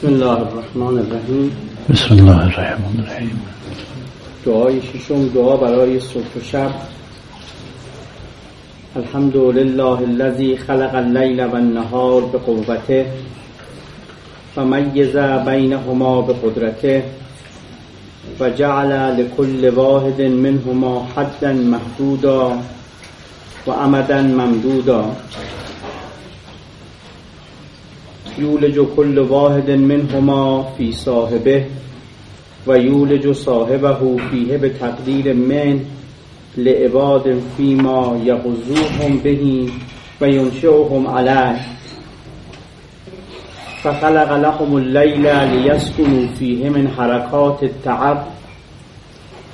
بسم الله الرحمن الرحیم. بسم الله الرحمن الرحیم. دعای ششم دعا برای صبح و شب. الحمد لله الذي خلق الليل والنهار بقوته فميز بينهما بقدرته وجعل لكل واحد منهما حدا محدودا وأمدا ممدودا. یولج كل واحد منهما في صاحبه و یولج صاحبه فیه به تقدیر من لعباد فیما یغزوهم به و ینشئهم علیه. فخلق لهم الليل ليسكنوا فيه من حركات التعب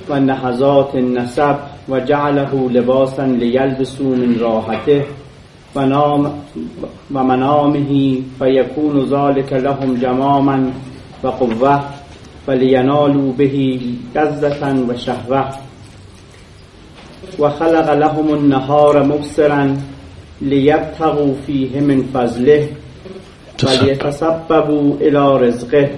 و نهزات النسب و جعله لباسا لیلبسوا من راحته. و, نام و منامه فیکون ذلك لهم جماما و قوه فلینالوا به لذة و شهوه و خلق لهم النهار مبصرا لیبتغوا فیه من فضله ولیتسببوا الى رزقه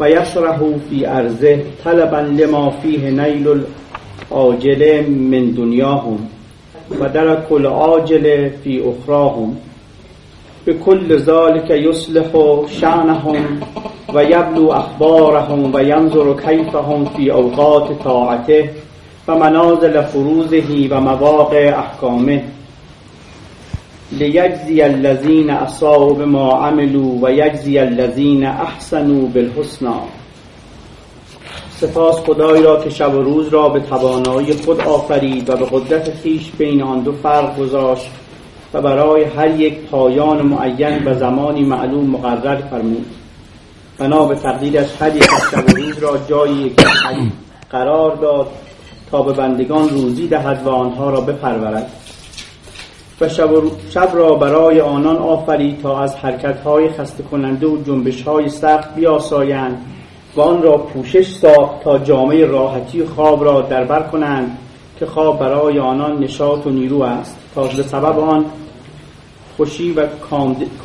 و یسرحوا فی ارزه طلبا لما فیه نیل العاجل من دنیاهم. و درک العاجل فی اخراهم. بكل ذلك يصلح شأنهم ويبلو أخبارهم وينظر كيف هم في أوقات طاعته ومنازل فروزه ومواقع أحكامه ليجزي الذين أصابوا بما عملوا ويجزي الذين أحسنوا بالحسنى سپاس خدای را که شب و روز را به توانایی خود آفرید و به قدرت خیش بین آن دو فرق گذاشت و برای هر یک پایان معین و زمانی معلوم مقرر فرمود. بنا به تقدیرش هر یک از شب و روز را جایی قرار داد تا به بندگان روزی دهد و آنها را بپرورد. و شب, را برای آنان آفرید تا از حرکتهای خسته کننده و جنبشهای سخت بیاسایند و آن را پوشش ساخت تا جامعه راحتی خواب را دربر کنند که خواب برای آنان نشاط و نیرو است. تا به سبب آن خوشی و,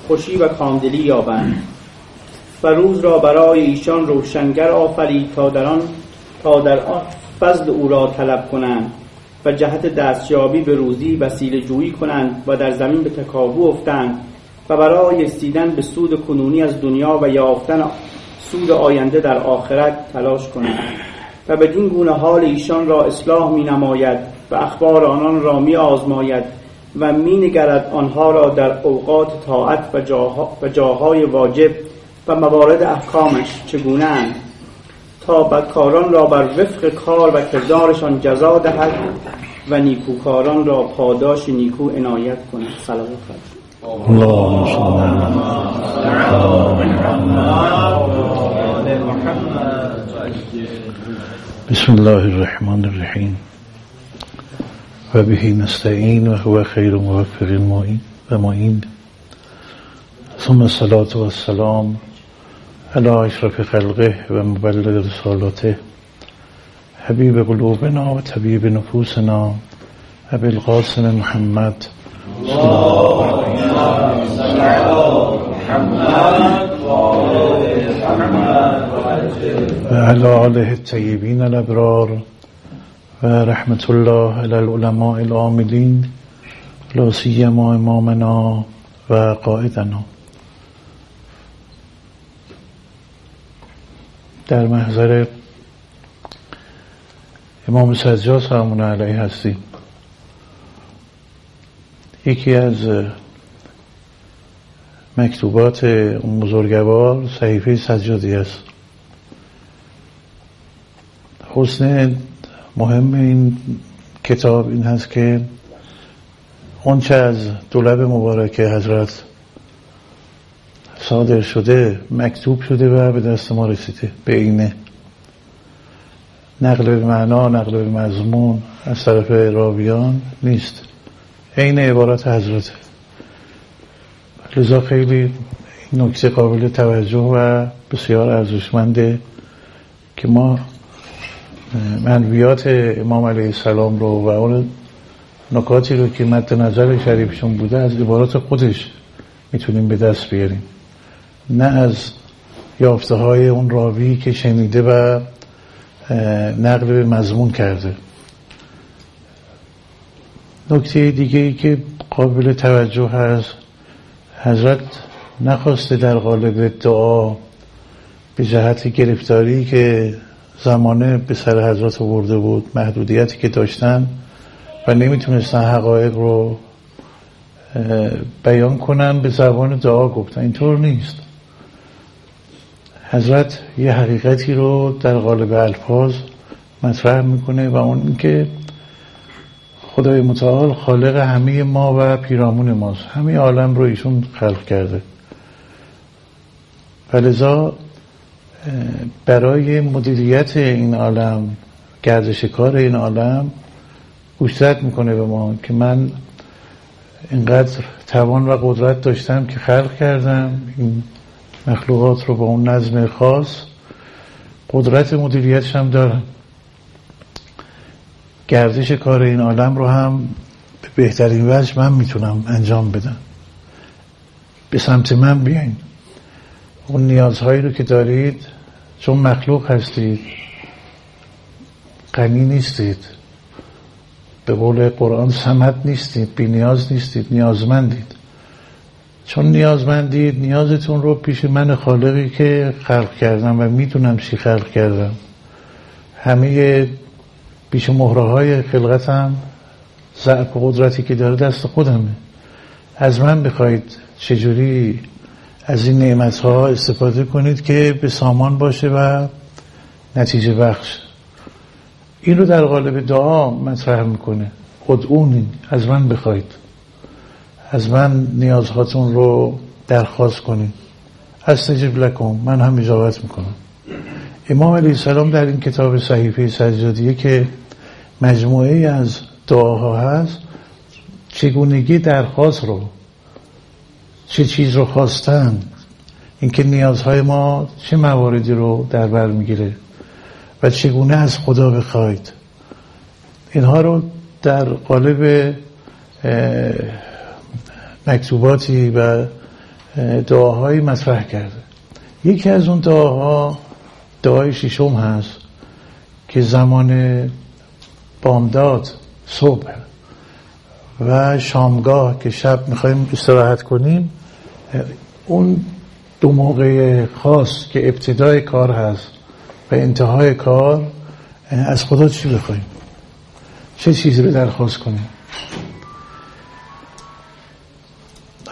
خوشی و کامدلی یابند و روز را برای ایشان روشنگر آفرید تا در آن تا در آن فضل او را طلب کنند و جهت دستیابی به روزی وسیله جویی کنند و در زمین به تکابو افتند و برای استیدن به سود کنونی از دنیا و یافتن سود آینده در آخرت تلاش کنند و بدین گونه حال ایشان را اصلاح می نماید و اخبار آنان را می آزماید و می نگرد آنها را در اوقات طاعت و, جاها و جاهای واجب و موارد احکامش چگونه اند تا بدکاران را بر وفق کار و کردارشان جزا دهد و نیکوکاران را پاداش نیکو عنایت کند. صلوات اللهم صل على محمد بسم الله الرحمن الرحيم. وبه نستعين وهو خير موفق ومعين ثم الصلاة والسلام على أشرف خلقه ومبلغ رسالته. حبيب قلوبنا وطبيب نفوسنا أبي القاسم محمد. صلى الله عليه وسلم علی آله الطیبین الابرار و رحمت الله علی العلماء العاملین لا امامنا و قائدنا در محضر امام سجاد سلام علیه هستیم. یکی از مکتوبات اون بزرگوار صحیفه سجادی است. حسن مهم این کتاب این هست که آنچه از دولب مبارک حضرت صادر شده مکتوب شده و به دست ما رسیده. به اینه نقل به معنا نقل به مضمون از طرف راویان نیست. عین عبارت حضرت. لذا خیلی نکته قابل توجه و بسیار ارزشمنده که ما منویات امام علیه السلام رو و اون نکاتی رو که مد نظر شریفشون بوده از عبارات خودش می‌تونیم به دست بیاریم. نه از یافته های اون راوی که شنیده و نقل به مضمون کرده. نکته دیگه ای که قابل توجه هست حضرت نخواسته در قالب دعا به جهت گرفتاری که زمانه به سر حضرت ورده بود محدودیتی که داشتن و نمی‌تونستن حقایق رو بیان کنن به زبان دعا گفتن. اینطور نیست. حضرت یه حقیقتی رو در قالب الفاظ مطرح می‌کنه و اون اینکه خدای متعال خالق همه ما و پیرامون ماست. همه عالم رو ایشون خلق کرده. و برای مدیریت این عالم گردش کار این عالم گوشزد می‌کنه به ما که من اینقدر توان و قدرت داشتم که خلق کردم. این مخلوقات رو با اون نظم خاص قدرت مدیریتش هم دارم. گردش کار این عالم رو هم به بهترین وجه من می‌تونم انجام بدم. به سمت من بیاین. اون نیازهایی رو که دارید چون مخلوق هستید غنی نیستید. به قول قرآن سمت نیستید بی نیاز نیستید نیازمندید. چون نیازمندید نیازتون رو پیش من خالقی که خلق کردم و می‌دونم چی خلق کردم. همه پیش مهره های خلقتم ضعف و قدرتی که داره دست خودمه. از من بخواید چجوری از این نعمت ها استفاده کنید که به سامان باشه و نتیجه بخش. این رو در قالب دعا مطرح می‌کنه. خود از من بخواید از من نیازهاتون رو درخواست کنید. استجب لکن من هم اجابت می‌کنم. امام علیه السلام در این کتاب صحیفه سجادیه که مجموعه از دعاها هست. چگونگی درخواست رو چه چیز رو خواستن اینکه نیازهای ما چه مواردی رو در بر می‌گیره و چگونه از خدا بخواید. اینها رو در قالب مکتوباتی و دعاهایی مطرح کرده. یکی از اون دعاها دعای ششم هست که زمان بامداد صبح و شامگاه که شب می‌خوایم استراحت کنیم اون دو موقع خاص که ابتدای کار هست و انتهای کار از خدا چی بخوایم؟ چه چیزی رو درخواست کنیم؟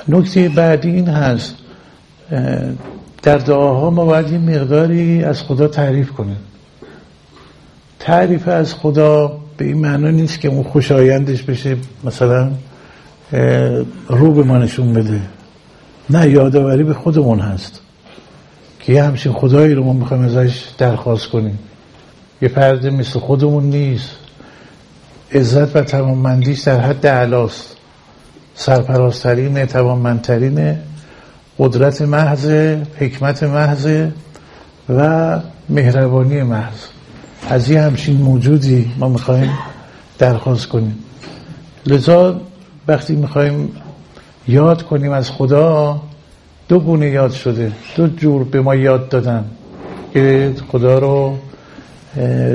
نکته بعدی این هست در دعاها ما باید یه مقداری از خدا تعریف کنیم. تعریف از خدا به این معنا نیست که اون خوشایندش بشه مثلا رو به ما نشون بده. نه یادآوری به خودمون هست که یه همچین خدایی رو ما می‌خوایم ازش درخواست کنیم. یه پرده مثل خودمون نیست. عزت و توانمندیش در حد علاست سرپراسترین توانمندترین قدرت محض حکمت محض و مهربانی محض. از یه همچین موجودی ما می‌خوایم درخواست کنیم. لذا وقتی می‌خوایم یاد کنیم از خدا دو گونه یاد شده. دو جور به ما یاد دادن. که خدا رو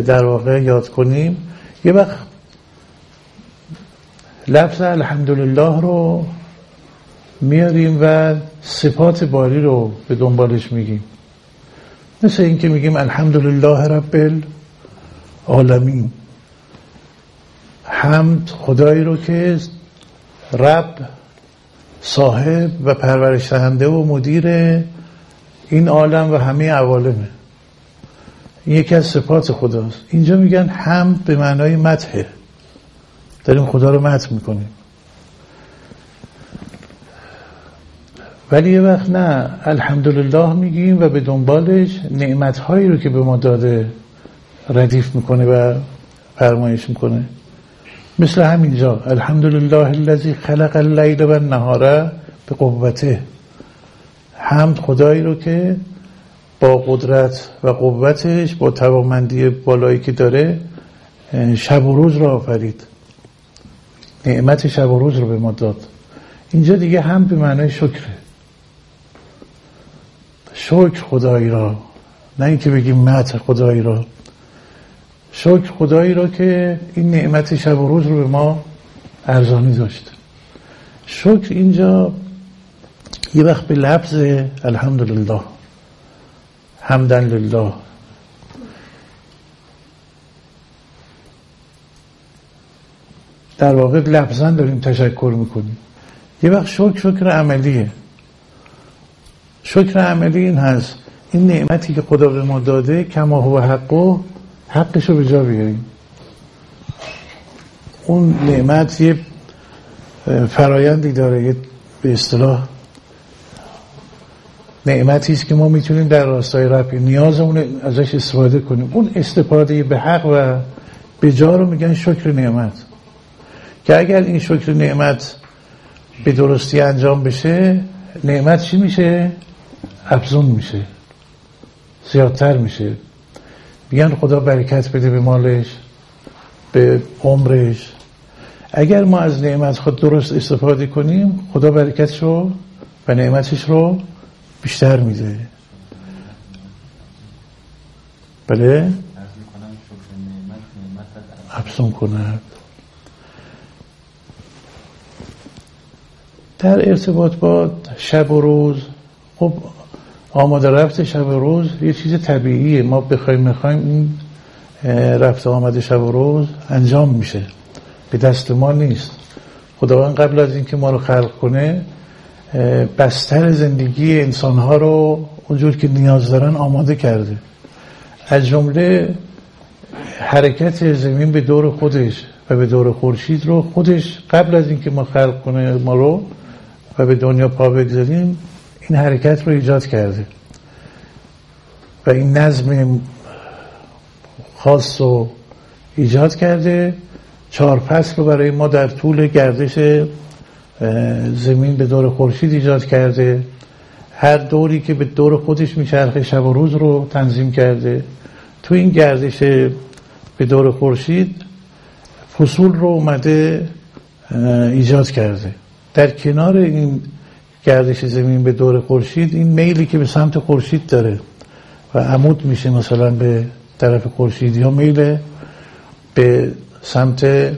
در واقع یاد کنیم. یه وقت لفظ الحمدلله رو میاریم و صفات باری رو به دنبالش میگیم. مثل اینکه میگیم الحمدلله رب العالمین حمد خدایی رو که رب صاحب و پرورش دهنده و مدیر این عالم و همه عوالمه. یکی از صفات خداست. اینجا میگن حمد به معنای مدحه داریم خدا رو مدح می‌کنیم. ولی یه وقت نه الحمدلله میگیم و به دنبالش نعمت هایی رو که به ما داده ردیف می‌کنه و فرمایش می‌کنه. مثل همینجا الحمدلله الذي خلق اللیل و النهار به قوته. حمد خدایی رو که با قدرت و قوتش با توامندی بالایی که داره شب و روز رو آفرید. نعمت شب و روز رو به ما داد. اینجا دیگه هم به معنای شکره شکر خدایی را نه اینکه بگیم مت خدایی را. شکر خدایی را که این نعمت شب و روز رو به ما ارزانی داشت. شکر اینجا یه وقت به لفظ الحمدلله حمدن لله. در واقع لفظا داریم تشکر می‌کنیم. یه وقت شکر شکر عملیه. شکر عملی این هست. این نعمتی که خدا به ما داده کما هو حقو حقش رو به جا بیاریم. اون نعمت یه فرایندی داره یه به اصطلاح نعمتی است که ما می‌تونیم در راستای رفع نیازمون ازش استفاده کنیم. اون استفاده به حق و به جا رو میگن شکر نعمت. که اگر این شکر نعمت به درستی انجام بشه نعمت چی میشه؟ افزون میشه. زیادتر میشه. میگن خدا برکت بده به مالش به عمرش. اگر ما از نعمت خود درست استفاده کنیم خدا برکتش رو و نعمتش رو بیشتر میده. بله؟ افزون کند. در ارتباط با شب و روز خب آماده رفت شب و روز. یه چیز طبیعیه. ما بخوایم می‌خوایم این رفت آمده شب و روز انجام میشه. به دست ما نیست. خداوند قبل از اینکه ما رو خلق کنه بستر زندگی انسانها رو اونجور که نیاز دارن آماده کرده. از جمله حرکت زمین به دور خودش و به دور خورشید رو خودش قبل از اینکه ما خلق کنه ما رو و به دنیا پا بگذاریم این حرکت رو ایجاد کرده و این نظم خاص رو ایجاد کرده. چهار فصل رو برای ما در طول گردش زمین به دور خورشید ایجاد کرده. هر دوری که به دور خودش میچرخه شب و روز رو تنظیم کرده. تو این گردش به دور خورشید فصول رو اومده ایجاد کرده. در کنار این گردش زمین به دور خورشید این میلی که به سمت خورشید داره. و عمود میشه مثلا به طرف خورشید یا میل به سمت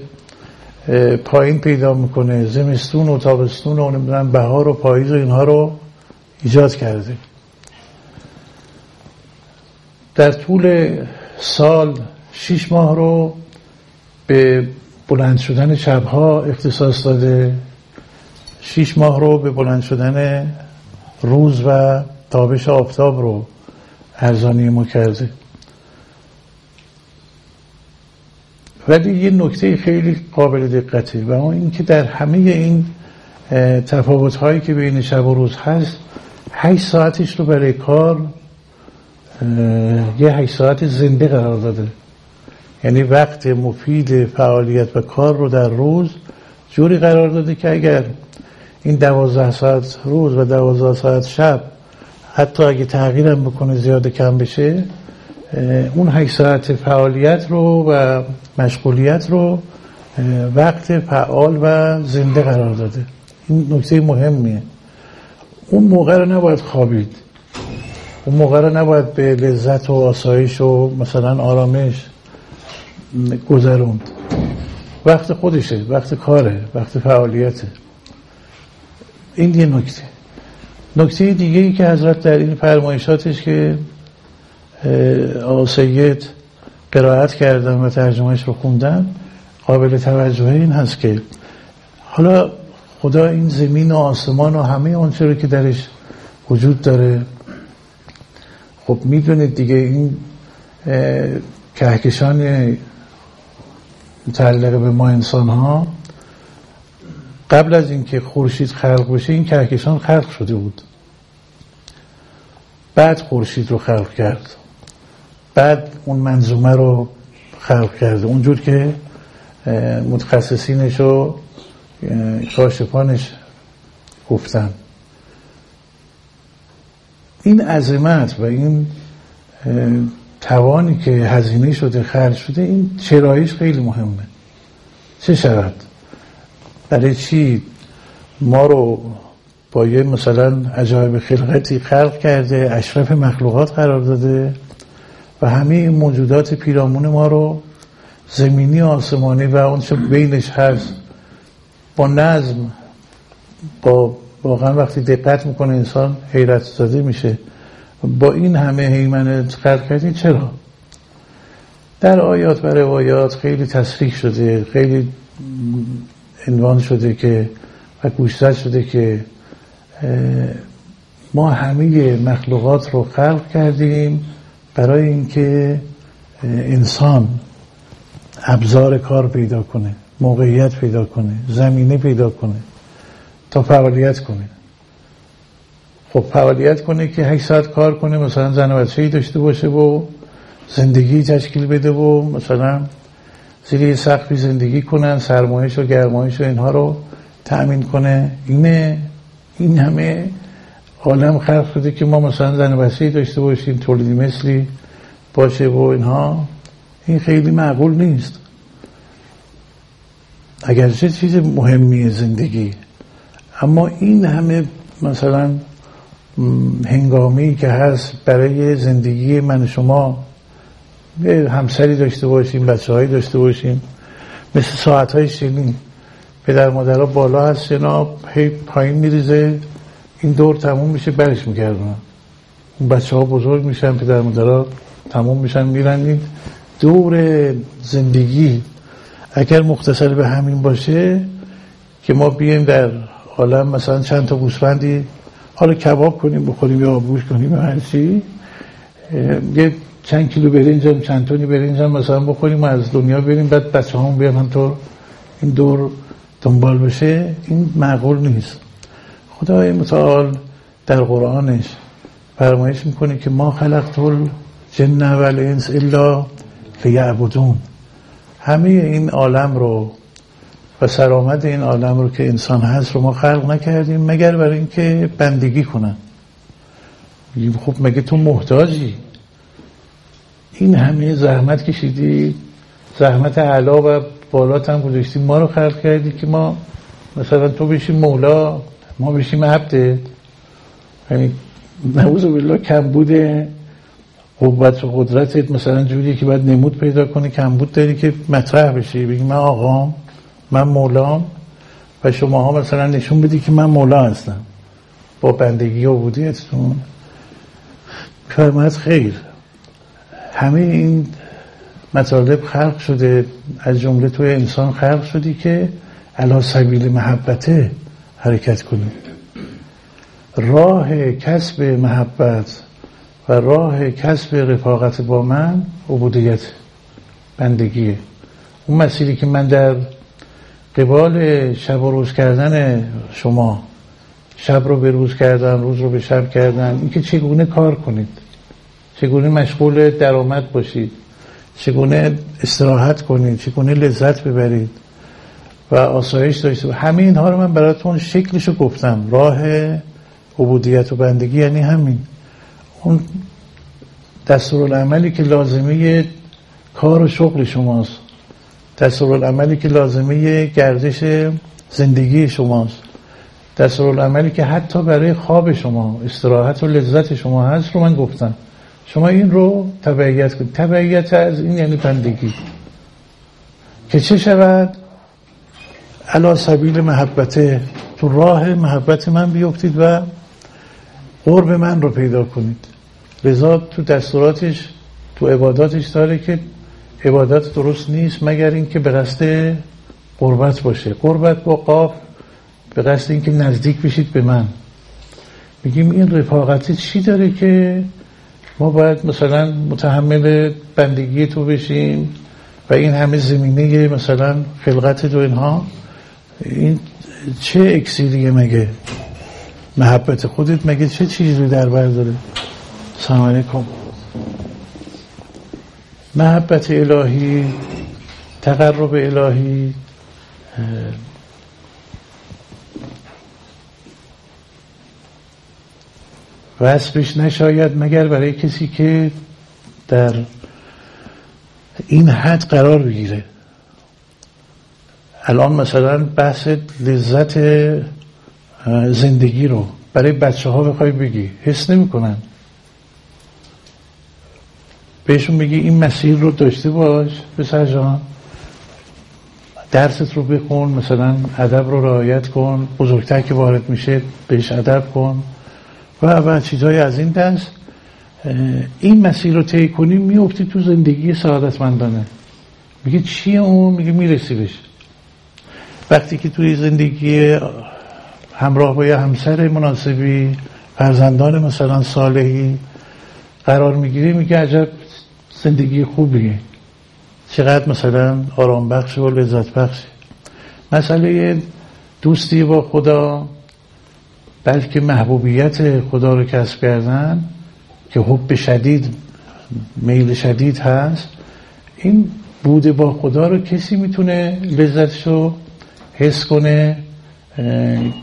پایین پیدا می‌کنه. زمستون و تابستون و نمی‌دونم بهار و پاییز و اینها رو ایجاد کرده. در طول سال شیش ماه رو به بلند شدن شبها اختصاص داده. شیش ماه رو به بلند شدن روز و تابش آفتاب رو ارزانی ما کرده. ولی یه نکته خیلی قابل دقته و اون اینکه در همه این تفاوت هایی که بین شب و روز هست هشت ساعتش رو برای کار یه هشت ساعت زنده قرار داده. یعنی وقت مفید فعالیت و کار رو در روز جوری قرار داده که اگر این دوازده ساعت روز و دوازده ساعت شب حتی اگه تغییرم بکنه زیاده کم بشه اون هشت ساعت فعالیت رو و مشغولیت رو وقت فعال و زنده قرار داده. این نکته مهمیه. اون موقع رو نباید خوابید. اون موقع رو نباید به لذت و آسایش و مثلا آرامش گذروند. وقت خودشه وقت کاره وقت فعالیته. این یه نکته. نکته دیگه ای که حضرت در این فرمایشاتش که آقا سید قرائت کردم و ترجمهش رو خوندم قابل توجه این هست که حالا خدا این زمین و آسمان و همه آنچه رو که درش وجود داره خب می‌دونید دیگه این کهکشان متعلق به ما انسان ها قبل از اینکه خورشید خلق بشه این کهکشان خلق شده بود. بعد خورشید رو خلق کرد. بعد اون منظومه رو خلق کرده اونجور که متخصصینش و کاشفانش گفتن. این عظمت و این توانی که هزینه شده خرج شده این چراییش خیلی مهمه. چه شود؟ برای چی ما رو با یه مثلا عجایب خلقتی خلق کرده اشرف مخلوقات قرار داده و همه این موجودات پیرامون ما رو زمینی و آسمانی و اون بینش هست با نظم با واقعا وقتی دقت می‌کنه انسان حیرت زده میشه. با این همه حیمنه خلق کردی چرا؟ در آیات و روایات خیلی تصریح شده خیلی عنوان شده که و گوشزد شده که ما همه مخلوقات رو خلق کردیم برای اینکه انسان ابزار کار پیدا کنه موقعیت پیدا کنه زمینه پیدا کنه تا فعالیت کنه. خب فعالیت کنه که 8 ساعت کار کنه مثلا زن و داشته باشه و زندگی تشکیل بده و مثلا زیر سقفی زندگی کنن سرمایش و گرمایش و اینها رو تأمین کنه. اینه این همه عالم خلق شده که ما مثلا زن بچه‌ای داشته باشیم تولیدی مثلی باشه و اینها. این خیلی معقول نیست. اگرچه چیز مهمی زندگی. اما این همه مثلا هنگامی که هست برای زندگی من شما همسری داشته باشیم بچه هایی داشته باشیم. مثل ساعت های شیرین پدر مادر ها بالا هست جناب هی پایین میریزه. این دور تموم میشه برش می‌کردن اون بچه ها بزرگ میشن پدر مادر ها تموم میشن میرن. دور زندگی اگر مختصر به همین باشه که ما بیایم در عالم مثلا چند تا گوسفندی حالا کباب کنیم بخوریم یا آبگوش کنیم یا هر چی یه چند کیلو برنج هم چند تونی برنج هم مثلا بخوریم و از دنیا بریم بعد بچه هم بیان همطور این دور دنبال بشه. این معقول نیست. خدای متعال در قرآنش فرمایش می‌کنه که ما خلقت الجن و الانس الا لیعبدون. همه این عالم رو و سرآمد این عالم رو که انسان هست رو ما خلق نکردیم مگر برای اینکه بندگی کنن. خب مگه تو محتاجی؟ این همه زحمت کشیدی؟ زحمت علا و بالات هم گذاشتی. ما رو خلق کردی که ما مثلا تو بشیم مولا ما بشیم عبده یعنی نعوذ بالله کم بوده قوت و قدرتت. مثلا جوری که باید نمود پیدا کنی کمبود داری که مطرح بشی. بگی من آقام من مولام و شما ها مثلا نشون بدی که من مولا هستم. با بندگی و بودیتتون فرمت خیر. همه این مطالب خلق شده از جمله توی انسان خلق شدی که علا سبیل محبته حرکت کنی. راه کسب محبت و راه کسب رفاقت با من عبودیت بندگیه. اون مسیری که من در قبال شب و روز کردن شما شب رو به روز کردن روز رو به شب کردن اینکه چگونه کار کنید؟ چگونه مشغول درآمد باشید؟ چگونه استراحت کنید؟ چگونه لذت ببرید؟ و آسایش داشته همه اینها رو من براتون شکلشو گفتم. راه عبودیت و بندگی یعنی همین. اون دستورالعملی که لازمه کار و شغل شماست. دستورالعملی که لازمه گردش زندگی شماست. دستورالعملی که حتی برای خواب شما استراحت و لذت شما هست رو من گفتم. شما این رو تبعیت کنید تبعیت از این یعنی بندگی. که چه شود؟ علا سبیل محبته تو راه محبت من بیفتید و قرب من رو پیدا کنید. لذا تو دستوراتش تو عباداتش داره که عبادت درست نیست مگر اینکه به قصد قربت باشه. قربت با قاف به قصد اینکه نزدیک بشید به من. میگیم این رفاقتی چی داره که ما باید مثلا متحمل بندگی تو بشیم و این همه زمینه مثلا خلقت دو اینها. این چه اکسیریه مگه؟ محبت خودت مگه چه چیزی در بر داره؟ سلام علیکم. محبت الهی تقرب الهی وصفش نشاید مگر برای کسی که در این حد قرار بگیره. الان مثلا بحث لذت زندگی رو برای بچه ها بخوای بگی حس نمی‌کنن. بهشون بگی این مسیر رو داشته باش پسر جان. درست رو بخون مثلا ادب رو رعایت کن بزرگتر که وارد میشه بهش ادب کن. و و چیزهای از این دست این مسیر رو طی کنی میفتی تو زندگی سعادتمندانه. میگه چیه اون؟ میگه می‌رسی بشه وقتی که توی زندگی همراه با یه همسر مناسبی فرزندان مثلا صالحی قرار می‌گیری میگه عجب زندگی خوبیه. چقدر مثلا آرام بخش و لذت بخش مسئله دوستی با خدا بلکه محبوبیت خدا رو کسب کردن که حب شدید میل شدید هست. این بوده با خدا رو کسی می‌تونه لذتش رو حس کنه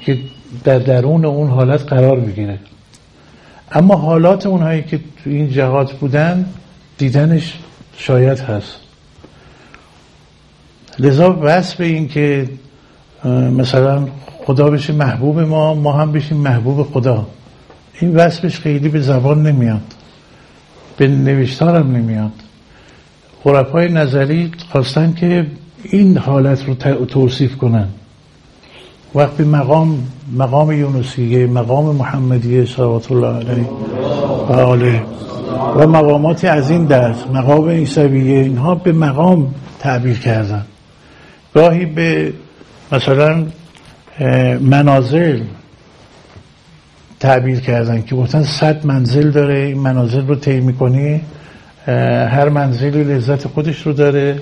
که در درون اون حالت قرار بگیره. اما حالات اونهایی که تو این جهات بودن دیدنش شاید هست. لذا به این که مثلا خدا بشه محبوب ما ما هم بشیم محبوب خدا. این وصفش خیلی به زبان نمیاد. به نوشتارم نمیاد. خرفای نظری خواستن که این حالت رو توصیف کنن. وقتی مقام مقام یونسیه مقام محمدیه صلوات الله علیه و آله و مقامات از این دست مقام عیسویه اینها به مقام تعبیر کردن. گاهی به مثلا منازل تعبیر کردن که گفتن صد منزل داره این منازل رو طی می‌کنی هر منزلی لذت خودش رو داره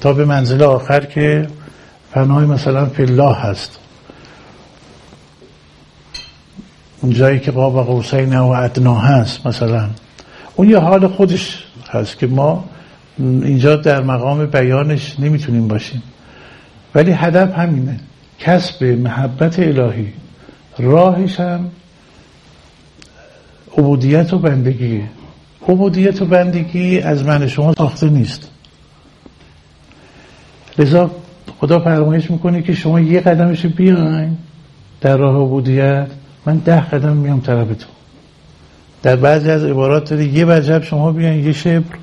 تا به منزل آخر که فنای مثلا فلاح هست. اون جایی که قاب قوسین و ادنا هست مثلا. اون یه حال خودش هست که ما اینجا در مقام بیانش نمی‌تونیم باشیم. ولی هدف همینه. کسب محبت الهی. راهش هم عبودیت و بندگیه عبودیت و بندگی از من شما ساخته نیست. لذا خدا فرمایش می‌کنه که شما یه قدمش بیاین. در راه عبودیت من ده قدم میام طرفتون در بعضی از عبارات داره یه وجب شما بیاین یه شبر.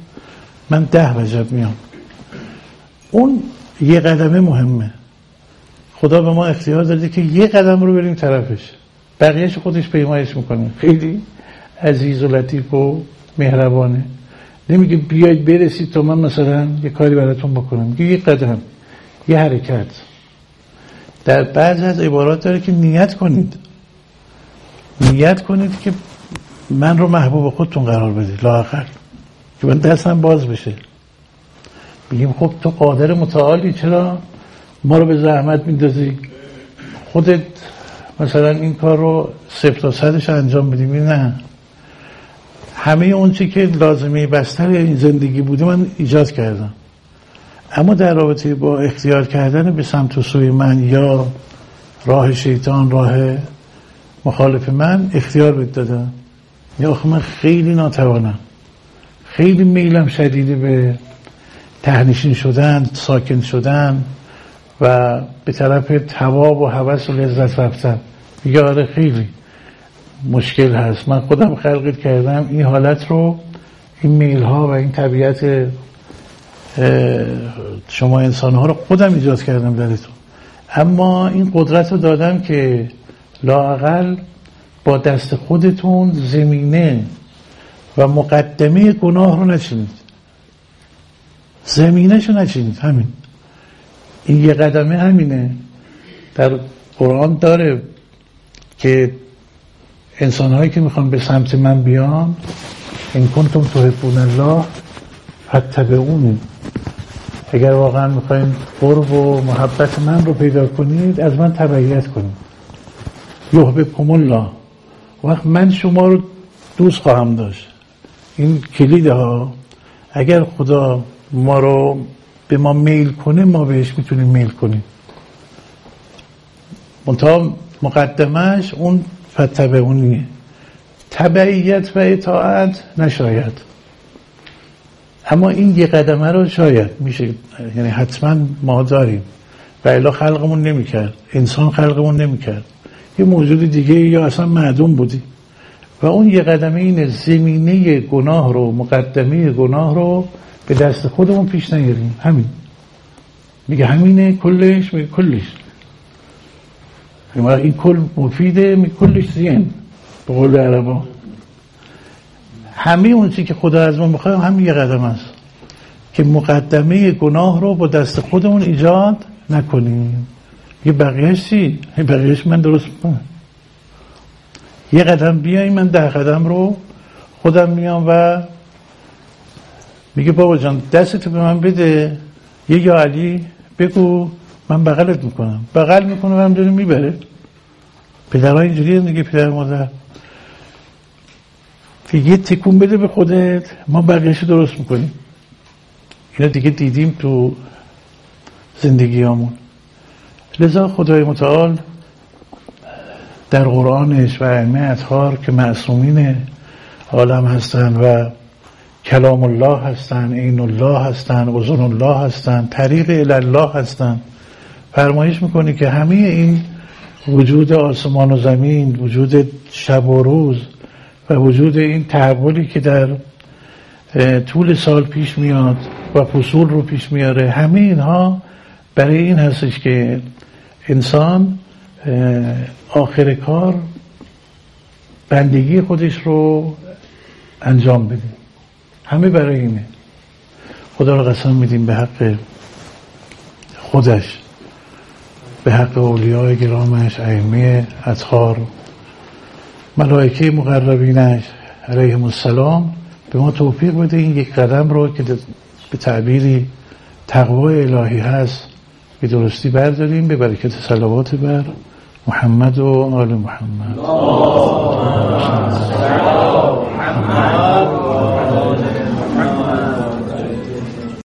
من ده وجب میام. اون یه قدمه مهمه. خدا به ما اختیار داده که یه قدم رو بریم طرفش. بقیهش خودش پیمایش می‌کنه. خیلی عزیز و لطیف و مهربانه. نمیگه بیاید برسید تا من مثلا یه کاری براتون بکنم. یه قدم یه حرکت. در بعض از عبارات داره که نیت کنید. نیت کنید که من رو محبوب خودتون قرار بدید لااقل. که من دستم باز بشه. بگیم خب تو قادر متعالی چرا ما رو به زحمت میندازی؟ خودت مثلا این کار رو صفر تا صدش انجام بدیم نه. همه اون چی که لازمه بستر این زندگی بوده من ایجاد کردم. اما در رابطه با اختیار کردن به سمت و سوی من یا راه شیطان راه مخالف من اختیار بید دادم. یا آخه من خیلی ناتوانم. خیلی میلم شدیده به تهنشین شدن ساکن شدن و به طرف تواب و حوث و لذت رفتن. میگه آره خیلی مشکل هست. من خودم خلقت کردم این حالت رو این میل ها و این طبیعت شما انسان ها رو خودم ایجاد کردم درتون اما این قدرت رو دادم که لاقل با دست خودتون زمینه و مقدمه گناه رو نچینید زمینه رو نچینید همین. این یه قدمه همینه. در قرآن داره که انسان هایی که می‌خوان به سمت من بیان این کنتم تحبون الله اون اگر واقعا می‌خواین قرب و محبت من رو پیدا کنید از من تبعیت کنید. یحببکم الله. وقت من شما رو دوست خواهم داشت. این کلید ها اگر خدا ما رو به ما میل کنه ما بهش می‌تونیم میل کنیم. منتها مقدمش اون فتبعونیه تبعیت و اطاعت نشاید. اما این یه قدمه رو شاید میشه یعنی حتما ما داریم. و الا خلقمون نمی‌کرد. انسان خلقمون نمی‌کرد. یه موجود دیگه یا اصلا معدوم بودی. و اون یه قدمه اینه زمینه گناه رو مقدمه گناه رو به دست خودمون پیش نگیریم. همین. میگه همینه کلش میگه کلش. این کل مفیده میگه کلش زین. به قول عربا. همه اون که خدا از ما می‌خواد همین یه قدم است. که مقدمه گناه رو با دست خودمون ایجاد نکنیم. یه بقیهش چی؟ یه بقیهش من درست می‌کنم؟ یه قدم بیایی من ده قدم رو خودم میام و میگه بابا جان دستتو به من بده. یه یا علی بگو من بغلت می‌کنم. بغل می‌کنه و همجوری می‌بره. پدرها اینجوری دیگه پدر مادر. که یه تکون بده به خودت ما بقیهش درست می‌کنیم. اینا دیگه دیدیم تو زندگی همون لذا خدای متعال در قرآنش و ائمه اطهار که معصومین عالم هستند و کلام الله هستند عین الله هستند اذن الله هستند طریق الله هستند فرمایش می‌کنه که همه این وجود آسمان و زمین وجود شب و روز و وجود این تحولی که در طول سال پیش میاد و فصول رو پیش میاره همه اینها برای این هستش که انسان آخر کار بندگی خودش رو انجام بده. همه برای اینه. خدا رو قسم میدیم به حق خودش به حق اولیاء گرامش ائمه اطهار ملائکه مقربینش علیهم السلام. به ما توفیق بده این یک قدم رو که به تعبیری تقوای الهی هست به درستی برداریم به برکت صلوات بر محمد و آل محمد.